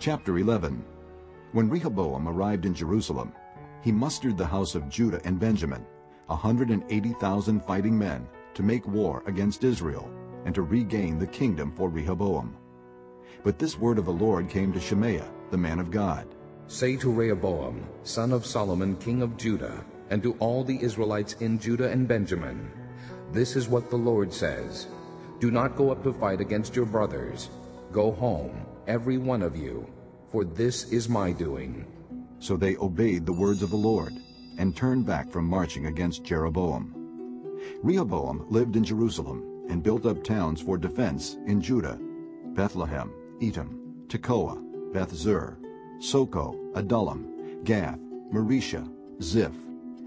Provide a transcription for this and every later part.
Chapter 11 When Rehoboam arrived in Jerusalem, he mustered the house of Judah and Benjamin, 180,000 fighting men, to make war against Israel and to regain the kingdom for Rehoboam. But this word of the Lord came to Shemaiah, the man of God. Say to Rehoboam, son of Solomon, king of Judah, and to all the Israelites in Judah and Benjamin, This is what the Lord says, Do not go up to fight against your brothers. Go home, every one of you, for this is my doing. So they obeyed the words of the Lord and turned back from marching against Jeroboam. Rehoboam lived in Jerusalem and built up towns for defense in Judah, Bethlehem, Etam, Tekoa, Beth-zur, Soko, Adullam, Gath, Mareshah, Ziph,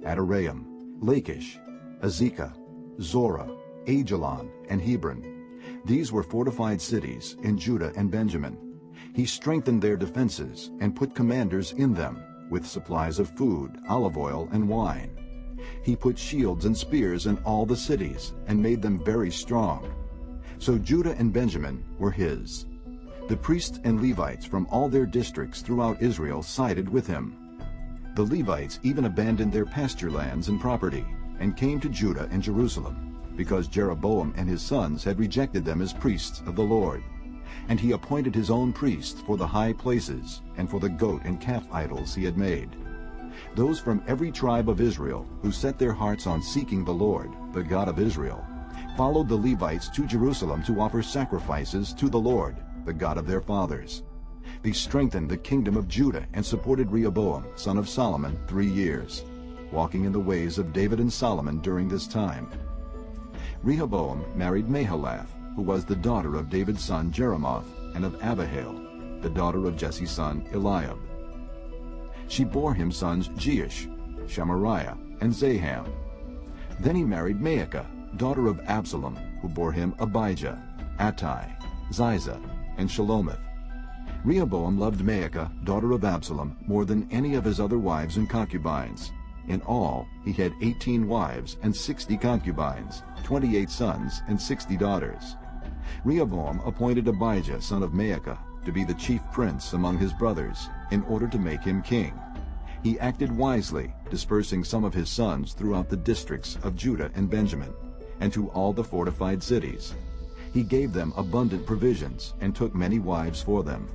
Adoraim, Lachish, Azekah, Zorah, Aijalon, and Hebron. These were fortified cities in Judah and Benjamin. He strengthened their defenses and put commanders in them with supplies of food, olive oil, and wine. He put shields and spears in all the cities and made them very strong. So Judah and Benjamin were his. The priests and Levites from all their districts throughout Israel sided with him. The Levites even abandoned their pasture lands and property and came to Judah and Jerusalem because Jeroboam and his sons had rejected them as priests of the Lord. And he appointed his own priests for the high places and for the goat and calf idols he had made. Those from every tribe of Israel who set their hearts on seeking the Lord, the God of Israel, followed the Levites to Jerusalem to offer sacrifices to the Lord, the God of their fathers. They strengthened the kingdom of Judah and supported Rehoboam, son of Solomon, three years, walking in the ways of David and Solomon during this time. Rehoboam married Mahalath, who was the daughter of David's son Jerimoth, and of Abihail, the daughter of Jesse's son Eliab. She bore him sons Jeush, Shemariah, and Zaham. Then he married Maakah, daughter of Absalom, who bore him Abijah, Attai, Ziza, and Shelomith. Rehoboam loved Maakah, daughter of Absalom, more than any of his other wives and concubines. In all, he had 18 wives and 60 concubines, 28 sons and 60 daughters. Rehoboam appointed Abijah, son of Maakah, to be the chief prince among his brothers, in order to make him king. He acted wisely, dispersing some of his sons throughout the districts of Judah and Benjamin, and to all the fortified cities. He gave them abundant provisions, and took many wives for them.